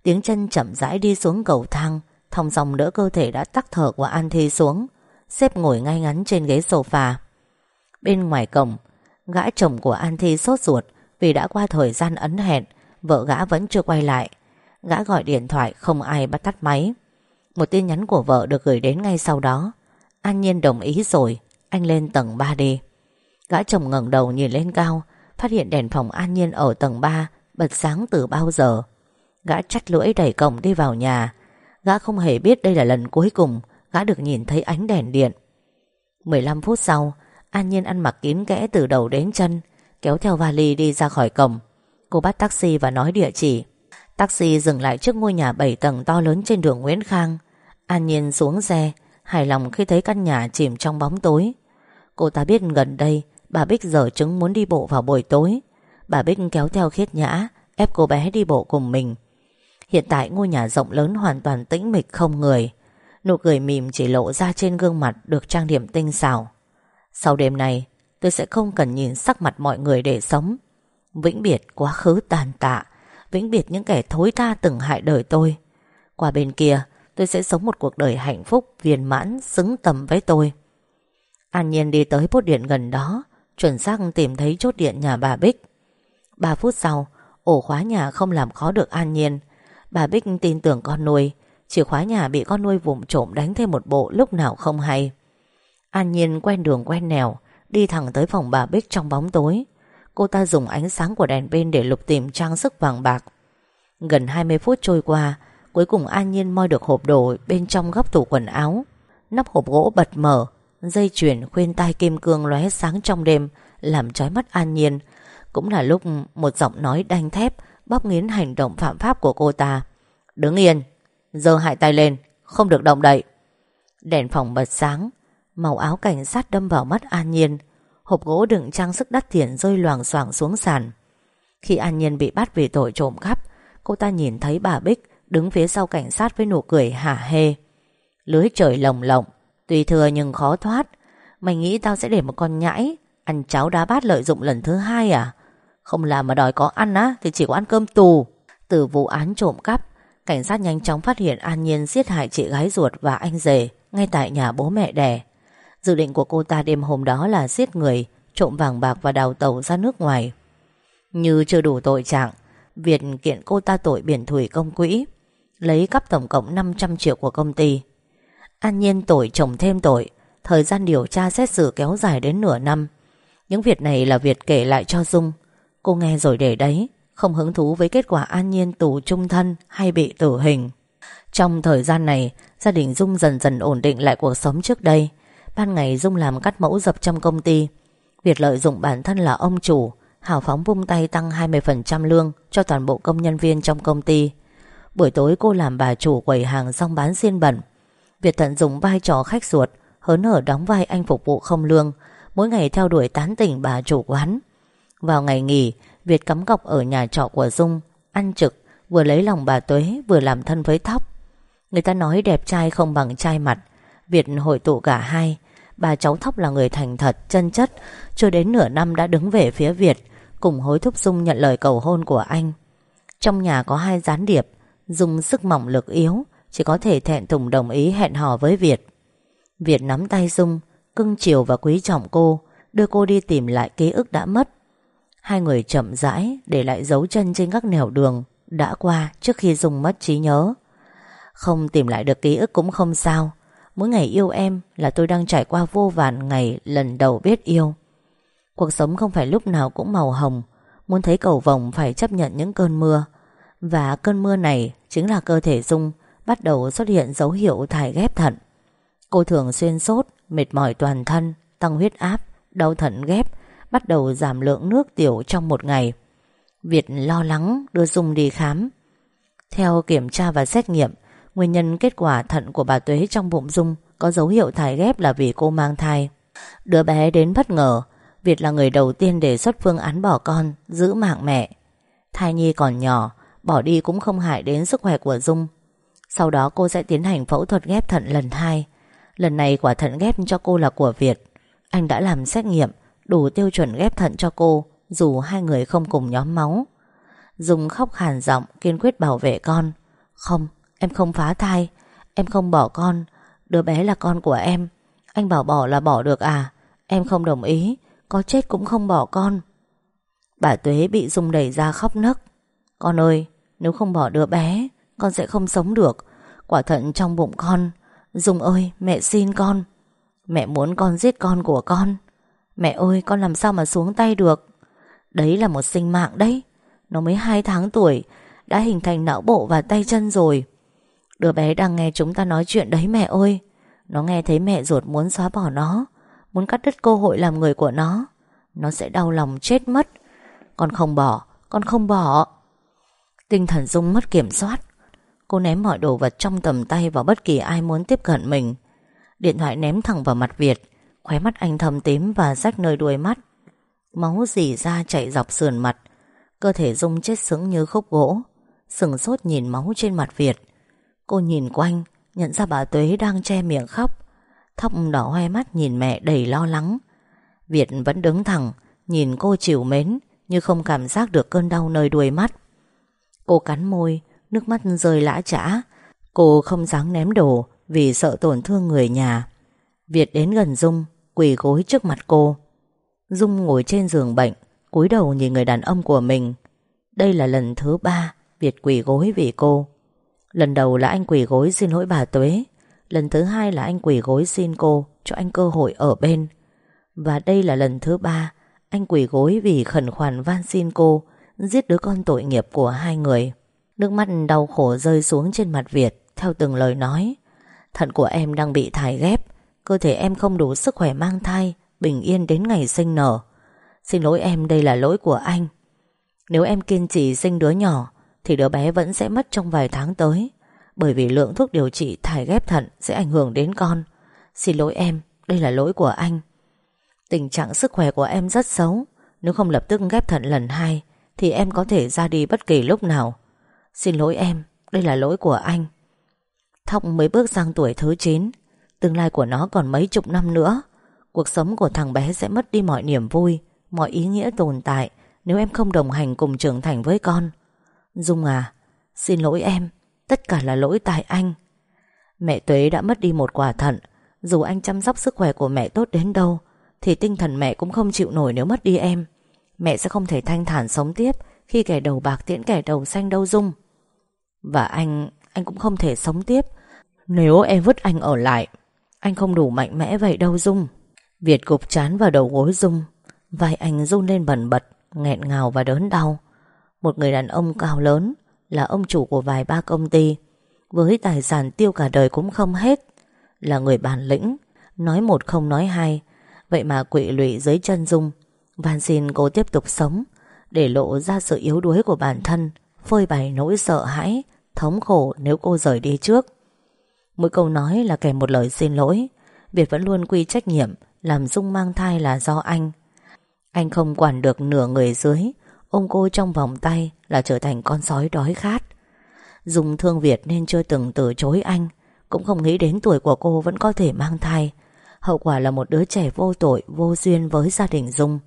Tiếng chân chậm rãi đi xuống cầu thang, Thong dòng đỡ cơ thể đã tắc thở của An Thi xuống. Xếp ngồi ngay ngắn trên ghế sofa. Bên ngoài cổng, Gã chồng của An Thi sốt ruột Vì đã qua thời gian ấn hẹn. Vợ gã vẫn chưa quay lại. Gã gọi điện thoại, không ai bắt tắt máy. Một tin nhắn của vợ được gửi đến ngay sau đó. An Nhiên đồng ý rồi. Anh lên tầng 3 đi. Gã chồng ngẩng đầu nhìn lên cao, Phát hiện đèn phòng An Nhiên ở tầng 3 Bật sáng từ bao giờ. Gã chắt lưỡi đẩy cổng đi vào nhà. Gã không hề biết đây là lần cuối cùng Gã được nhìn thấy ánh đèn điện. 15 phút sau, An Nhiên ăn mặc kín kẽ từ đầu đến chân, Kéo theo vali đi ra khỏi cổng. Cô bắt taxi và nói địa chỉ. Taxi dừng lại trước ngôi nhà 7 tầng to lớn trên đường Nguyễn Khang. An Nhiên xuống xe, Hài lòng khi thấy căn nhà chìm trong bóng tối. Cô ta biết gần đây, Bà Bích dở chứng muốn đi bộ vào buổi tối. Bà Bích kéo theo khiết nhã, Ép cô bé đi bộ cùng mình. Hiện tại ngôi nhà rộng lớn hoàn toàn tĩnh mịch không người. Nụ cười mỉm chỉ lộ ra trên gương mặt Được trang điểm tinh xảo. Sau đêm này, Tôi sẽ không cần nhìn sắc mặt mọi người để sống. Vĩnh biệt quá khứ tàn tạ, Vĩnh biệt những kẻ thối tha từng hại đời tôi. Qua bên kia, Tôi sẽ sống một cuộc đời hạnh phúc, Viên mãn, xứng tầm với tôi. An Nhiên đi tới bốt điện gần đó, Chuẩn xác tìm thấy chốt điện nhà bà Bích. 3 phút sau, Ổ khóa nhà không làm khó được An Nhiên. Bà Bích tin tưởng con nuôi, Chìa khóa nhà bị con nuôi vụng trộm đánh thêm một bộ lúc nào không hay. An Nhiên quen đường quen nẻo, Đi thẳng tới phòng bà Bích trong bóng tối. Cô ta dùng ánh sáng của đèn bên để lục tìm trang sức vàng bạc. Gần 20 phút trôi qua, Cuối cùng An Nhiên moi được hộp đồ bên trong góc tủ quần áo. Nắp hộp gỗ bật mở, Dây chuyền khuyên tai kim cương lóe sáng trong đêm, Làm trói mắt An Nhiên. Cũng là lúc một giọng nói đanh thép Bóp nghiến hành động phạm pháp của cô ta. Đứng yên, giơ hai tay lên, Không được động đậy. Đèn phòng bật sáng, Màu áo cảnh sát đâm vào mắt An Nhiên. Hộp gỗ đựng trang sức đắt tiền rơi loảng xoảng xuống sàn. Khi An Nhiên bị bắt vì tội trộm cắp, Cô ta nhìn thấy bà Bích Đứng phía sau cảnh sát với nụ cười hả hê. Lưới trời lồng lộng Tùy thừa nhưng khó thoát. Mày nghĩ tao sẽ để một con nhãi Ăn cháo đá bát lợi dụng lần thứ hai à? Không làm mà đòi có ăn á, Thì chỉ có ăn cơm tù. Từ vụ án trộm cắp, Cảnh sát nhanh chóng phát hiện An Nhiên giết hại chị gái ruột và anh rể Ngay tại nhà bố mẹ đẻ. Dự định của cô ta đêm hôm đó là giết người, Trộm vàng bạc và đào tàu ra nước ngoài. Như chưa đủ tội trạng, Việt kiện cô ta tội biển thủy công quỹ, Lấy cắp tổng cộng 500 triệu của công ty. An nhiên tội chồng thêm tội, Thời gian điều tra xét xử kéo dài đến nửa năm. Những việc này là Việt kể lại cho Dung. Cô nghe rồi để đấy, Không hứng thú với kết quả an nhiên tù trung thân Hay bị tử hình. Trong thời gian này, Gia đình Dung dần dần ổn định lại cuộc sống trước đây. Ban ngày Dung làm cắt mẫu dập trong công ty. Việt lợi dụng bản thân là ông chủ Hào phóng vung tay tăng 20% lương Cho toàn bộ công nhân viên trong công ty. Buổi tối cô làm bà chủ quầy hàng xong bán xiên bẩn. Việt tận dụng vai trò khách ruột, Hớn hở đóng vai anh phục vụ không lương, Mỗi ngày theo đuổi tán tỉnh bà chủ quán. Vào ngày nghỉ, Việt cắm cọc ở nhà trọ của Dung, Ăn trực, Vừa lấy lòng bà Tuế, Vừa làm thân với Thóc. Người ta nói đẹp trai không bằng trai mặt, Việt hội tụ cả hai Bà cháu Thóc là người thành thật, chân chất. Chưa đến nửa năm đã đứng về phía Việt Cùng hối thúc Dung nhận lời cầu hôn của anh. Trong nhà có hai gián điệp Dung sức mỏng lực yếu Chỉ có thể thẹn thùng đồng ý hẹn hò với Việt. Việt nắm tay Dung Cưng chiều và quý trọng cô Đưa cô đi tìm lại ký ức đã mất. Hai người chậm rãi Để lại dấu chân trên các nẻo đường Đã qua trước khi Dung mất trí nhớ. Không tìm lại được ký ức cũng không sao Mỗi ngày yêu em là tôi đang trải qua vô vàn ngày lần đầu biết yêu. Cuộc sống không phải lúc nào cũng màu hồng. Muốn thấy cầu vồng phải chấp nhận những cơn mưa. Và cơn mưa này chính là cơ thể Dung Bắt đầu xuất hiện dấu hiệu thải ghép thận. Cô thường xuyên sốt, mệt mỏi toàn thân, tăng huyết áp, đau thận ghép Bắt đầu giảm lượng nước tiểu trong một ngày. Việt lo lắng đưa Dung đi khám. Theo kiểm tra và xét nghiệm Nguyên nhân kết quả thận của bà Tuế trong bụng Dung Có dấu hiệu thải ghép là vì cô mang thai. Đứa bé đến bất ngờ, Việt là người đầu tiên đề xuất phương án bỏ con, Giữ mạng mẹ. Thai nhi còn nhỏ, Bỏ đi cũng không hại đến sức khỏe của Dung. Sau đó cô sẽ tiến hành phẫu thuật ghép thận lần hai. Lần này quả thận ghép cho cô là của Việt. Anh đã làm xét nghiệm, Đủ tiêu chuẩn ghép thận cho cô, Dù hai người không cùng nhóm máu. Dung khóc khàn giọng Kiên quyết bảo vệ con. Không Em không phá thai, Em không bỏ con. Đứa bé là con của em. Anh bảo bỏ là bỏ được à? Em không đồng ý, Có chết cũng không bỏ con. Bà Tuế bị Dung đẩy ra khóc nấc. Con ơi, Nếu không bỏ đứa bé, Con sẽ không sống được. Quả thận trong bụng con. Dung ơi, mẹ xin con. Mẹ muốn con giết con của con. Mẹ ơi, con làm sao mà xuống tay được? Đấy là một sinh mạng đấy. Nó mới 2 tháng tuổi, Đã hình thành não bộ và tay chân rồi. Đứa bé đang nghe chúng ta nói chuyện đấy mẹ ơi. Nó nghe thấy mẹ ruột muốn xóa bỏ nó, Muốn cắt đứt cơ hội làm người của nó. Nó sẽ đau lòng chết mất. Con không bỏ, Con không bỏ. Tinh thần Dung mất kiểm soát. Cô ném mọi đồ vật trong tầm tay vào bất kỳ ai muốn tiếp cận mình. Điện thoại ném thẳng vào mặt Việt. Khóe mắt anh thầm tím và rách nơi đuôi mắt. Máu dì ra chạy dọc sườn mặt. Cơ thể Dung chết sững như khúc gỗ. Sừng sốt nhìn máu trên mặt Việt. Cô nhìn quanh, Nhận ra bà Tuế đang che miệng khóc. Thóc đỏ hoe mắt nhìn mẹ đầy lo lắng. Việt vẫn đứng thẳng, Nhìn cô chịu mến, Như không cảm giác được cơn đau nơi đuôi mắt. Cô cắn môi, Nước mắt rơi lã chã. Cô không dám ném đồ Vì sợ tổn thương người nhà. Việt đến gần Dung, Quỳ gối trước mặt cô. Dung ngồi trên giường bệnh, cúi đầu nhìn người đàn ông của mình. Đây là lần thứ ba Việt quỳ gối vì cô. Lần đầu là anh quỳ gối xin lỗi bà Tuế. Lần thứ hai là anh quỳ gối xin cô Cho anh cơ hội ở bên. Và đây là lần thứ ba, Anh quỳ gối vì khẩn khoản van xin cô, Giết đứa con tội nghiệp của hai người. Nước mắt đau khổ rơi xuống trên mặt Việt, Theo từng lời nói. Thận của em đang bị thải ghép, Cơ thể em không đủ sức khỏe mang thai, Bình yên đến ngày sinh nở. Xin lỗi em, đây là lỗi của anh. Nếu em kiên trì sinh đứa nhỏ thì đứa bé vẫn sẽ mất trong vài tháng tới. Bởi vì lượng thuốc điều trị thải ghép thận Sẽ ảnh hưởng đến con. Xin lỗi em, đây là lỗi của anh. Tình trạng sức khỏe của em rất xấu. Nếu không lập tức ghép thận lần hai Thì em có thể ra đi bất kỳ lúc nào. Xin lỗi em Đây là lỗi của anh. Thọc mới bước sang tuổi thứ 9 Tương lai của nó còn mấy chục năm nữa. Cuộc sống của thằng bé sẽ mất đi mọi niềm vui Mọi ý nghĩa tồn tại Nếu em không đồng hành cùng trưởng thành với con. Dung à Xin lỗi em, Tất cả là lỗi tại anh. Mẹ Tuế đã mất đi một quả thận, Dù anh chăm sóc sức khỏe của mẹ tốt đến đâu, Thì tinh thần mẹ cũng không chịu nổi nếu mất đi em. Mẹ sẽ không thể thanh thản sống tiếp Khi kẻ đầu bạc tiễn kẻ đầu xanh đâu, Dung. Và anh Anh cũng không thể sống tiếp Nếu em vứt anh ở lại. Anh không đủ mạnh mẽ vậy đâu, Dung. Việt gục chán vào đầu gối Dung. Vai anh run lên bẩn bật, nghẹn ngào và đớn đau. Một người đàn ông cao lớn, Là ông chủ của vài ba công ty. Với tài sản tiêu cả đời cũng không hết, Là người bản lĩnh, Nói một không nói hai. Vậy mà quỵ lụy dưới chân Dung, Van xin cô tiếp tục sống, Để lộ ra sự yếu đuối của bản thân, Phơi bày nỗi sợ hãi, Thống khổ nếu cô rời đi trước. Mỗi câu nói là kèm một lời xin lỗi, Việt vẫn luôn quy trách nhiệm, Làm Dung mang thai là do anh. Anh không quản được nửa người dưới Ôm cô trong vòng tay Là trở thành con sói đói khát. Dung thương Việt nên chưa từng từ chối anh, Cũng không nghĩ đến tuổi của cô Vẫn có thể mang thai. Hậu quả là một đứa trẻ vô tội, Vô duyên với gia đình Dung.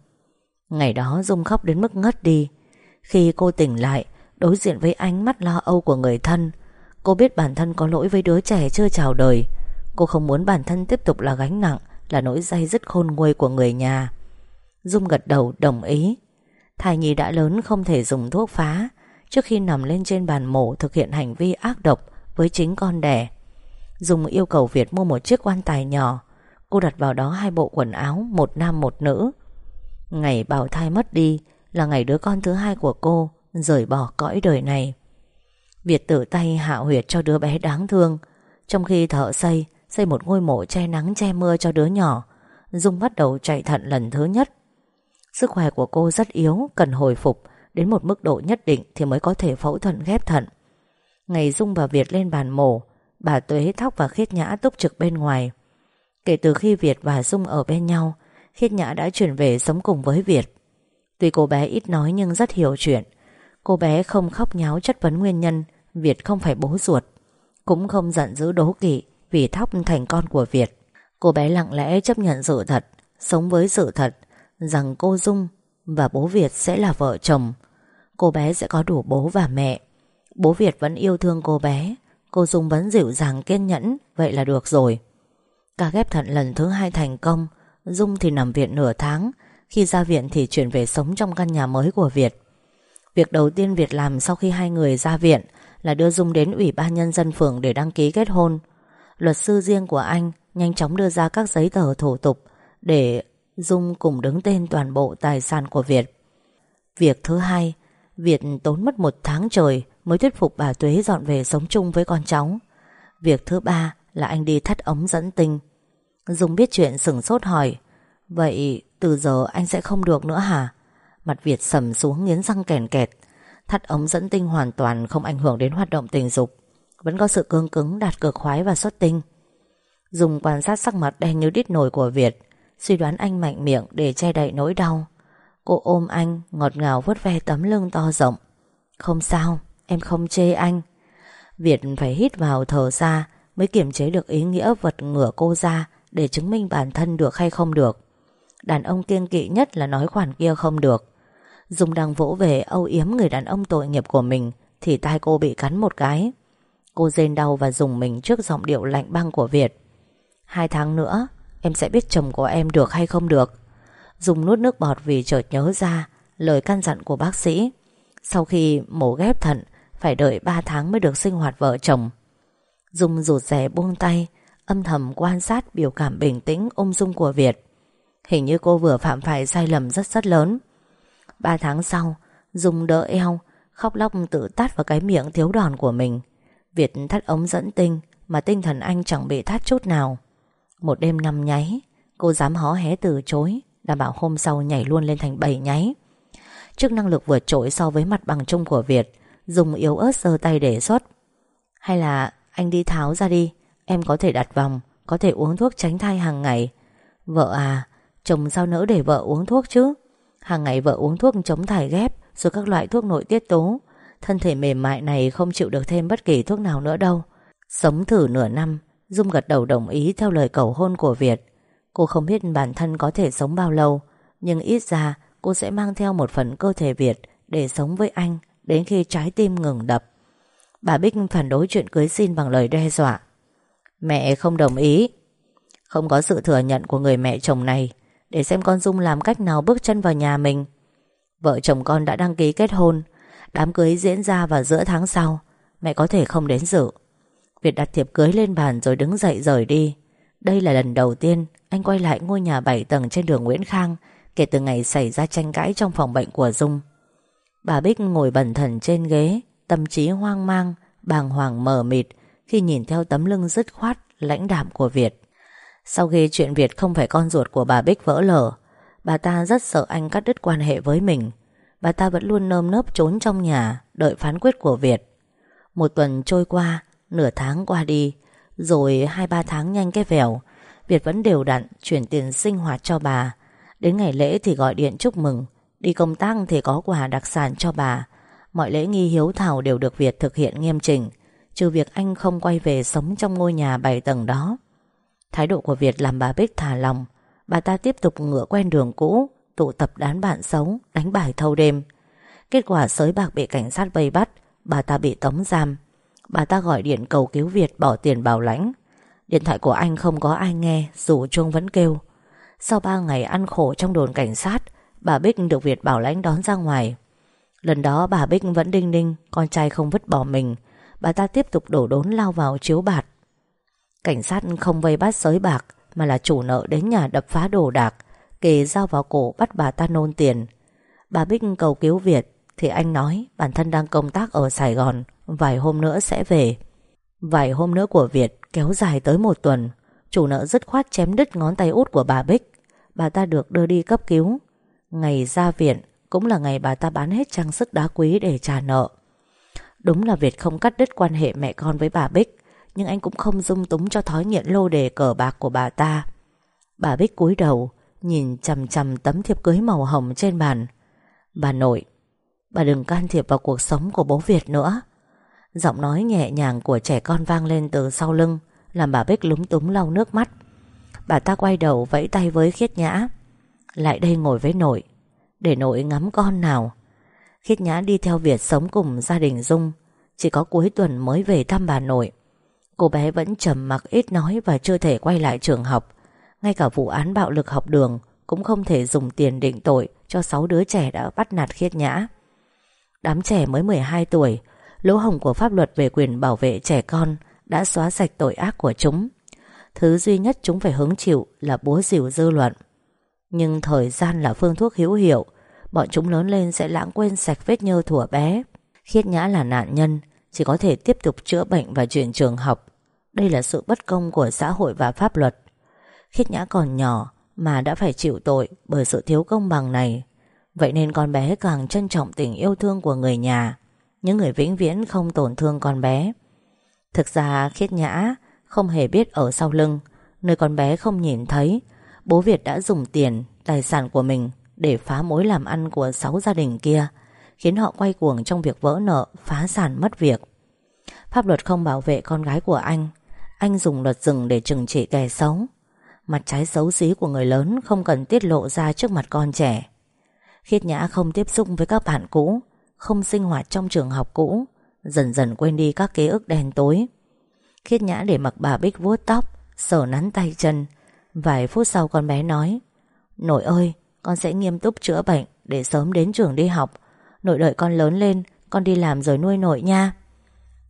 Ngày đó Dung khóc đến mức ngất đi. Khi cô tỉnh lại, Đối diện với ánh mắt lo âu của người thân, Cô biết bản thân có lỗi với đứa trẻ chưa chào đời. Cô không muốn bản thân tiếp tục là gánh nặng, Là nỗi dây dứt khôn nguôi của người nhà. Dung gật đầu đồng ý. Thai nhi đã lớn không thể dùng thuốc phá. Trước khi nằm lên trên bàn mổ Thực hiện hành vi ác độc Với chính con đẻ, Dung yêu cầu Việt mua một chiếc quan tài nhỏ. Cô đặt vào đó hai bộ quần áo, Một nam một nữ. Ngày bào thai mất đi Là ngày đứa con thứ hai của cô Rời bỏ cõi đời này. Việt tự tay hạ huyệt cho đứa bé đáng thương. Trong khi thợ xây Xây một ngôi mộ che nắng che mưa cho đứa nhỏ, Dung bắt đầu chạy thận lần thứ nhất. Sức khỏe của cô rất yếu, Cần hồi phục. Đến một mức độ nhất định Thì mới có thể phẫu thuật ghép thận. Ngày Dung và Việt lên bàn mổ. Bà Tuế Thóc và Khiết Nhã túc trực bên ngoài. Kể từ khi Việt và Dung ở bên nhau, Khiết Nhã đã chuyển về sống cùng với Việt. Tuy cô bé ít nói nhưng rất hiểu chuyện. Cô bé không khóc nháo chất vấn nguyên nhân, Việt không phải bố ruột. Cũng không giận dữ đố kỵ Vì Thóc thành con của Việt. Cô bé lặng lẽ chấp nhận sự thật, Sống với sự thật Rằng cô Dung và bố Việt sẽ là vợ chồng. Cô bé sẽ có đủ bố và mẹ. Bố Việt vẫn yêu thương cô bé. Cô Dung vẫn dịu dàng, kiên nhẫn, Vậy là được rồi. Ca ghép thận lần thứ hai thành công. Dung thì nằm viện nửa tháng. Khi ra viện thì chuyển về sống trong căn nhà mới của Việt. Việc đầu tiên Việt làm sau khi hai người ra viện Là đưa Dung đến Ủy ban Nhân dân phường để đăng ký kết hôn. Luật sư riêng của anh Nhanh chóng đưa ra các giấy tờ thủ tục Để Dung cùng đứng tên toàn bộ tài sản của Việt. Việc thứ hai, Việt tốn mất một tháng trời Mới thuyết phục bà Tuế dọn về sống chung với con cháu. Việc thứ ba là anh đi thắt ống dẫn tinh. Dung biết chuyện sừng sốt hỏi, Vậy từ giờ anh sẽ không được nữa hả? Mặt Việt sầm xuống nghiến răng kèn kẹt. Thắt ống dẫn tinh hoàn toàn không ảnh hưởng đến hoạt động tình dục, Vẫn có sự cương cứng, đạt cực khoái và xuất tinh. Dùng quan sát sắc mặt đen như đít nổi của Việt. Suy đoán anh mạnh miệng để che đậy nỗi đau. Cô ôm anh, ngọt ngào vuốt ve tấm lưng to rộng. Không sao, Em không chê anh. Việt phải hít vào thở ra Mới kiềm chế được ý nghĩa vật ngửa cô ra Để chứng minh bản thân được hay không được. Đàn ông kiêng kỵ nhất là nói khoản kia không được. Dung đang vỗ về âu yếm người đàn ông tội nghiệp của mình Thì tai cô bị cắn một cái. Cô rên đau và dùng mình trước giọng điệu lạnh băng của Việt. Hai tháng nữa Em sẽ biết chồng của em được hay không được. Dung nuốt nước bọt vì chợt nhớ ra Lời căn dặn của bác sĩ. Sau khi mổ ghép thận, Phải đợi 3 tháng mới được sinh hoạt vợ chồng. Dung rụt rè buông tay, Âm thầm quan sát biểu cảm bình tĩnh ung dung của Việt. Hình như cô vừa phạm phải sai lầm rất rất lớn. Ba tháng sau, Dung đỡ eo, Khóc lóc tự tát vào cái miệng thiếu đòn của mình. Việt thắt ống dẫn tinh Mà tinh thần anh chẳng bị thắt chút nào. Một đêm năm nháy, Cô dám hó hé từ chối, Đảm bảo hôm sau nhảy luôn lên thành bảy nháy. Trước năng lực vượt trội so với mặt bằng chung của Việt, Dùng yếu ớt sơ tay đề xuất Hay là, anh đi tháo ra đi, Em có thể đặt vòng, Có thể uống thuốc tránh thai hàng ngày. Vợ à Chồng sao nỡ để vợ uống thuốc chứ? Hàng ngày vợ uống thuốc chống thải ghép, Rồi các loại thuốc nội tiết tố. Thân thể mềm mại này không chịu được thêm bất kỳ thuốc nào nữa đâu. Sống thử nửa năm Dung gật đầu đồng ý theo lời cầu hôn của Việt. Cô không biết bản thân có thể sống bao lâu, Nhưng ít ra cô sẽ mang theo một phần cơ thể Việt Để sống với anh Đến khi trái tim ngừng đập. Bà Bích phản đối chuyện cưới xin bằng lời đe dọa. Mẹ không đồng ý. Không có sự thừa nhận của người mẹ chồng này. Để xem con Dung làm cách nào bước chân vào nhà mình. Vợ chồng con đã đăng ký kết hôn. Đám cưới diễn ra vào giữa tháng sau. Mẹ có thể không đến dự. Việt đặt thiệp cưới lên bàn rồi đứng dậy rời đi. Đây là lần đầu tiên Anh quay lại ngôi nhà 7 tầng trên đường Nguyễn Khang Kể từ ngày xảy ra tranh cãi trong phòng bệnh của Dung. Bà Bích ngồi bần thần trên ghế, Tâm trí hoang mang, Bàng hoàng mờ mịt Khi nhìn theo tấm lưng dứt khoát Lãnh đạm của Việt. Sau khi chuyện Việt không phải con ruột của bà Bích vỡ lở, Bà ta rất sợ anh cắt đứt quan hệ với mình. Bà ta vẫn luôn nơm nớp trốn trong nhà, Đợi phán quyết của Việt. Một tuần trôi qua Nửa tháng qua đi, Rồi hai ba tháng nhanh cái vèo, Việt vẫn đều đặn chuyển tiền sinh hoạt cho bà. Đến ngày lễ thì gọi điện chúc mừng, Đi công tác thì có quà đặc sản cho bà. Mọi lễ nghi hiếu thảo đều được Việt thực hiện nghiêm chỉnh, Trừ việc anh không quay về sống trong ngôi nhà 7 tầng đó. Thái độ của Việt làm bà Bích thả lòng. Bà ta tiếp tục ngựa quen đường cũ, Tụ tập đán bạn xấu, Đánh bài thâu đêm. Kết quả sới bạc bị cảnh sát vây bắt, Bà ta bị tống giam. Bà ta gọi điện cầu cứu Việt bỏ tiền bảo lãnh. Điện thoại của anh không có ai nghe, Dù chuông vẫn kêu. Sau 3 ngày ăn khổ trong đồn cảnh sát, Bà Bích được Việt bảo lãnh đón ra ngoài. Lần đó bà Bích vẫn đinh ninh, Con trai không vứt bỏ mình. Bà ta tiếp tục đổ đốn lao vào chiếu bạt Cảnh sát không vây bắt sới bạc, Mà là chủ nợ đến nhà đập phá đồ đạc, Kề dao vào cổ bắt bà ta nôn tiền. Bà Bích cầu cứu Việt, Thì anh nói bản thân đang công tác ở Sài Gòn. Vài hôm nữa sẽ về. Vài hôm nữa của Việt kéo dài tới một tuần. Chủ nợ dứt khoát chém đứt ngón tay út của bà Bích. Bà ta được đưa đi cấp cứu. Ngày ra viện, Cũng là ngày bà ta bán hết trang sức đá quý để trả nợ. Đúng là Việt không cắt đứt quan hệ mẹ con với bà Bích, Nhưng anh cũng không dung túng cho thói nghiện lô đề cờ bạc của bà ta. Bà Bích cúi đầu, Nhìn chằm chằm tấm thiệp cưới màu hồng trên bàn. Bà nội, Bà đừng can thiệp vào cuộc sống của bố Việt nữa. Giọng nói nhẹ nhàng của trẻ con vang lên từ sau lưng, Làm bà Bích lúng túng lau nước mắt. Bà ta quay đầu vẫy tay với khiết nhã. Lại đây ngồi với nội, Để nội ngắm con nào. Khiết nhã đi theo Việt sống cùng gia đình Dung. Chỉ có cuối tuần mới về thăm bà nội. Cô bé vẫn trầm mặc ít nói Và chưa thể quay lại trường học. Ngay cả vụ án bạo lực học đường Cũng không thể dùng tiền định tội Cho 6 đứa trẻ đã bắt nạt khiết nhã. Đám trẻ mới 12 tuổi Lỗ hổng của pháp luật về quyền bảo vệ trẻ con Đã xóa sạch tội ác của chúng. Thứ duy nhất chúng phải hứng chịu Là búa rìu dư luận. Nhưng thời gian là phương thuốc hữu hiệu, Bọn chúng lớn lên sẽ lãng quên sạch vết nhơ thủa bé. Khiết nhã là nạn nhân, Chỉ có thể tiếp tục chữa bệnh và chuyển trường học. Đây là sự bất công của xã hội và pháp luật. Khiết nhã còn nhỏ Mà đã phải chịu tội Bởi sự thiếu công bằng này. Vậy nên con bé càng trân trọng tình yêu thương của người nhà. Những người vĩnh viễn không tổn thương con bé. Thực ra khiết nhã Không hề biết ở sau lưng. Nơi con bé không nhìn thấy Bố Việt đã dùng tiền, tài sản của mình Để phá mối làm ăn của sáu gia đình kia Khiến họ quay cuồng trong việc vỡ nợ Phá sản mất việc. Pháp luật không bảo vệ con gái của anh. Anh dùng luật rừng để trừng trị kẻ xấu. Mặt trái xấu xí của người lớn Không cần tiết lộ ra trước mặt con trẻ. Khiết Nhã không tiếp xúc với các bạn cũ. Không sinh hoạt trong trường học cũ, Dần dần quên đi các ký ức đen tối. Khiết Nhã để mặc bà Bích vuốt tóc, Sờ nắn tay chân. Vài phút sau con bé nói, Nội ơi, con sẽ nghiêm túc chữa bệnh Để sớm đến trường đi học. Nội đợi con lớn lên, Con đi làm rồi nuôi nội nha.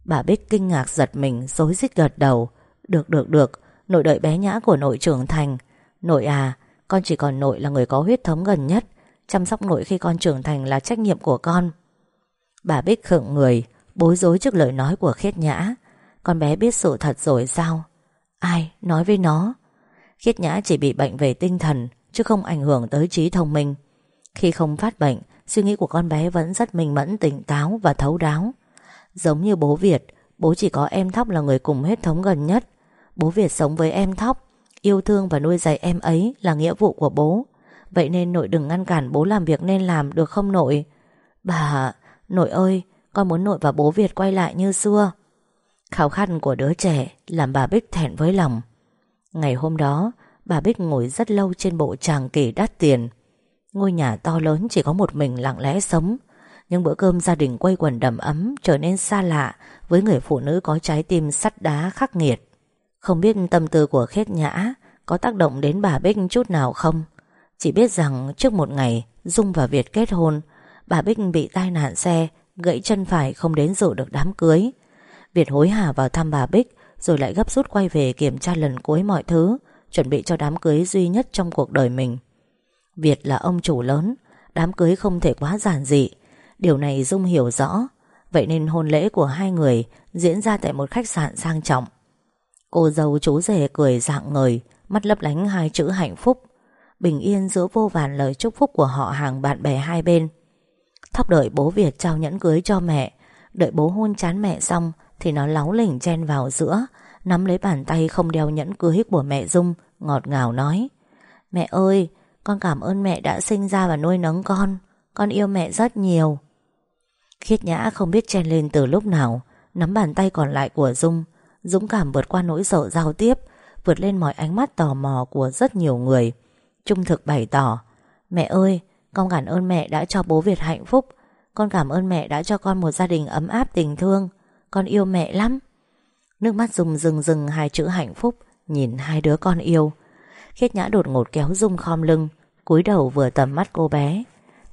Bà Bích kinh ngạc giật mình Dối rít gật đầu. Được được được, Nội đợi bé nhã của nội trưởng thành. Nội à Con chỉ còn nội là người có huyết thống gần nhất. Chăm sóc nội khi con trưởng thành là trách nhiệm của con. Bà Bích khựng người, Bối rối trước lời nói của khiết nhã. Con bé biết sự thật rồi sao? Ai nói với nó? Khiết nhã chỉ bị bệnh về tinh thần, Chứ không ảnh hưởng tới trí thông minh. Khi không phát bệnh, Suy nghĩ của con bé vẫn rất minh mẫn, tỉnh táo và thấu đáo. Giống như bố Việt, Bố chỉ có em Thóc là người cùng huyết thống gần nhất. Bố Việt sống với em Thóc, Yêu thương và nuôi dạy em ấy là nghĩa vụ của bố. Vậy nên nội đừng ngăn cản bố làm việc nên làm, được không nội? Bà Nội ơi, Con muốn nội và bố Việt quay lại như xưa. Khảo khát của đứa trẻ Làm bà Bích thẹn với lòng. Ngày hôm đó, Bà Bích ngồi rất lâu trên bộ tràng kỷ đắt tiền. Ngôi nhà to lớn chỉ có một mình lặng lẽ sống. Nhưng bữa cơm gia đình quây quần đầm ấm Trở nên xa lạ Với người phụ nữ có trái tim sắt đá khắc nghiệt. Không biết tâm tư của khết nhã Có tác động đến bà Bích chút nào không? Chỉ biết rằng trước một ngày, Dung và Việt kết hôn Bà Bích bị tai nạn xe, Gãy chân phải không đến dự được đám cưới. Việt hối hả vào thăm bà Bích, Rồi lại gấp rút quay về kiểm tra lần cuối mọi thứ, Chuẩn bị cho đám cưới duy nhất trong cuộc đời mình. Việt là ông chủ lớn, Đám cưới không thể quá giản dị. Điều này Dung hiểu rõ. Vậy nên hôn lễ của hai người Diễn ra tại một khách sạn sang trọng. Cô dâu chú rể cười dạng ngời, Mắt lấp lánh hai chữ hạnh phúc. Bình yên giữa vô vàn lời chúc phúc Của họ hàng bạn bè hai bên. Thóc đợi bố Việt trao nhẫn cưới cho mẹ. Đợi bố hôn chán mẹ xong Thì nó láu lỉnh chen vào giữa, Nắm lấy bàn tay không đeo nhẫn cưới của mẹ Dung, Ngọt ngào nói, Mẹ ơi, con cảm ơn mẹ đã sinh ra và nuôi nấng con. Con yêu mẹ rất nhiều. Khiết Nhã không biết chen lên từ lúc nào, Nắm bàn tay còn lại của Dung, Dũng cảm vượt qua nỗi sợ giao tiếp, Vượt lên mọi ánh mắt tò mò của rất nhiều người. Trung thực bày tỏ, Mẹ ơi con cảm ơn mẹ đã cho bố Việt hạnh phúc. Con cảm ơn mẹ đã cho con một gia đình ấm áp tình thương. Con yêu mẹ lắm. Nước mắt Dung rừng rừng hai chữ hạnh phúc, Nhìn hai đứa con yêu. Khiết Nhã đột ngột kéo Dung khom lưng, cúi đầu vừa tầm mắt cô bé.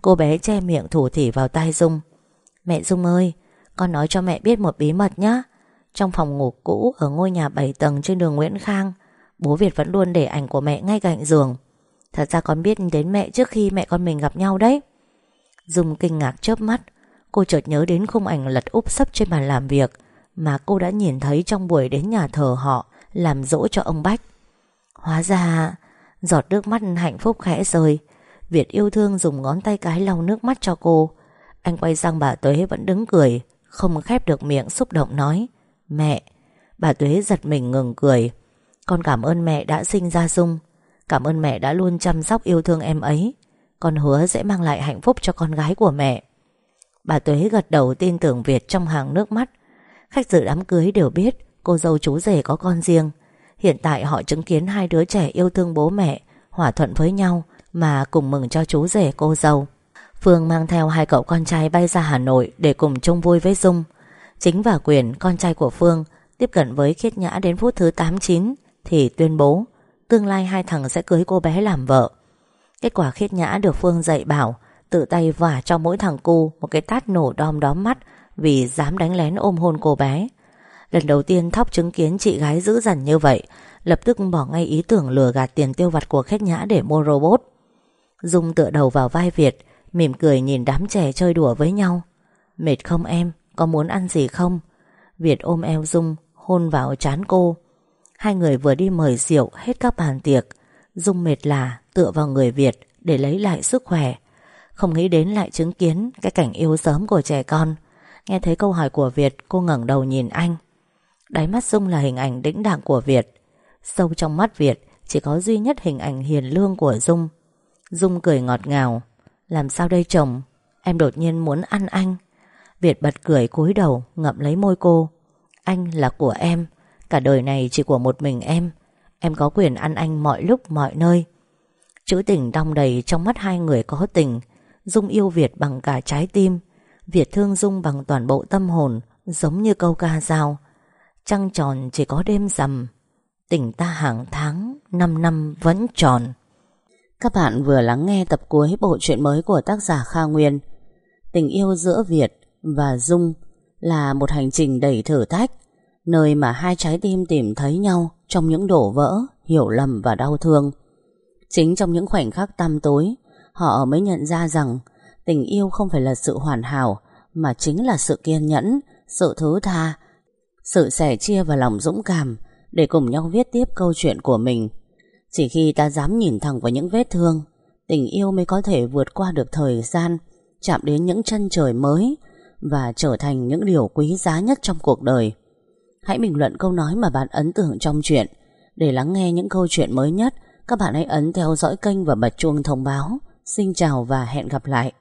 Cô bé che miệng thủ thỉ vào tai Dung. Mẹ Dung ơi, Con nói cho mẹ biết một bí mật nhé Trong phòng ngủ cũ ở ngôi nhà 7 tầng trên đường Nguyễn Khang, Bố Việt vẫn luôn để ảnh của mẹ ngay cạnh giường. Thật ra con biết đến mẹ trước khi mẹ con mình gặp nhau đấy. Dung kinh ngạc chớp mắt, Cô chợt nhớ đến khung ảnh lật úp sấp trên bàn làm việc Mà cô đã nhìn thấy trong buổi đến nhà thờ họ Làm dỗ cho ông Bách. Hóa ra, Giọt nước mắt hạnh phúc khẽ rơi. Việt yêu thương dùng ngón tay cái lau nước mắt cho cô. Anh quay sang bà Tuế vẫn đứng cười, Không khép được miệng xúc động nói, Mẹ. Bà Tuế giật mình ngừng cười. Con cảm ơn mẹ đã sinh ra Dung. Cảm ơn mẹ đã luôn chăm sóc yêu thương em ấy. Con hứa sẽ mang lại hạnh phúc cho con gái của mẹ. Bà Tuế gật đầu tin tưởng Việt trong hàng nước mắt. Khách dự đám cưới đều biết Cô dâu chú rể có con riêng. Hiện tại họ chứng kiến hai đứa trẻ yêu thương bố mẹ Hòa thuận với nhau Mà cùng mừng cho chú rể cô dâu. Phương mang theo hai cậu con trai bay ra Hà Nội Để cùng chung vui với Dung. Chính và Quyền, con trai của Phương Tiếp cận với Khiết Nhã đến phút thứ 89 Thì tuyên bố Tương lai hai thằng sẽ cưới cô bé làm vợ. Kết quả Khiết Nhã được Phương dạy bảo, Tự tay vả cho mỗi thằng cu Một cái tát nổ đom đóm mắt Vì dám đánh lén ôm hôn cô bé. Lần đầu tiên Thóc chứng kiến chị gái dữ dằn như vậy, Lập tức bỏ ngay ý tưởng lừa gạt tiền tiêu vặt của khách nhã để mua robot. Dung tựa đầu vào vai Việt, Mỉm cười nhìn đám trẻ chơi đùa với nhau. Mệt không em? Có muốn ăn gì không? Việt ôm eo Dung, Hôn vào chán cô. Hai người vừa đi mời rượu hết các bàn tiệc, Dung mệt là tựa vào người Việt Để lấy lại sức khỏe. Không nghĩ đến lại chứng kiến Cái cảnh yêu sớm của trẻ con. Nghe thấy câu hỏi của Việt, Cô ngẩng đầu nhìn anh. Đáy mắt Dung là hình ảnh đĩnh đạc của Việt. Sâu trong mắt Việt, Chỉ có duy nhất hình ảnh hiền lương của Dung. Dung cười ngọt ngào. Làm sao đây chồng? Em đột nhiên muốn ăn anh. Việt bật cười cúi đầu, ngậm lấy môi cô. Anh là của em. Cả đời này chỉ của một mình em. Em có quyền ăn anh mọi lúc, mọi nơi. Chữ tình đong đầy trong mắt hai người có tình. Dung yêu Việt bằng cả trái tim. Việt thương Dung bằng toàn bộ tâm hồn, Giống như câu ca dao. Trăng tròn chỉ có đêm rằm. Tình ta hàng tháng, Năm năm vẫn tròn. Các bạn vừa lắng nghe tập cuối Bộ truyện mới của tác giả Kha Nguyên. Tình yêu giữa Việt và Dung Là một hành trình đầy thử thách. Nơi mà hai trái tim tìm thấy nhau Trong những đổ vỡ Hiểu lầm và đau thương Chính trong những khoảnh khắc tăm tối Họ mới nhận ra rằng Tình yêu không phải là sự hoàn hảo Mà chính là sự kiên nhẫn Sự thứ tha sự sẻ chia và lòng dũng cảm để cùng nhau viết tiếp câu chuyện của mình. Chỉ khi ta dám nhìn thẳng vào những vết thương, tình yêu mới có thể vượt qua được thời gian, chạm đến những chân trời mới và trở thành những điều quý giá nhất trong cuộc đời. Hãy bình luận câu nói mà bạn ấn tượng trong chuyện. Để lắng nghe những câu chuyện mới nhất, các bạn hãy ấn theo dõi kênh và bật chuông thông báo. Xin chào và hẹn gặp lại.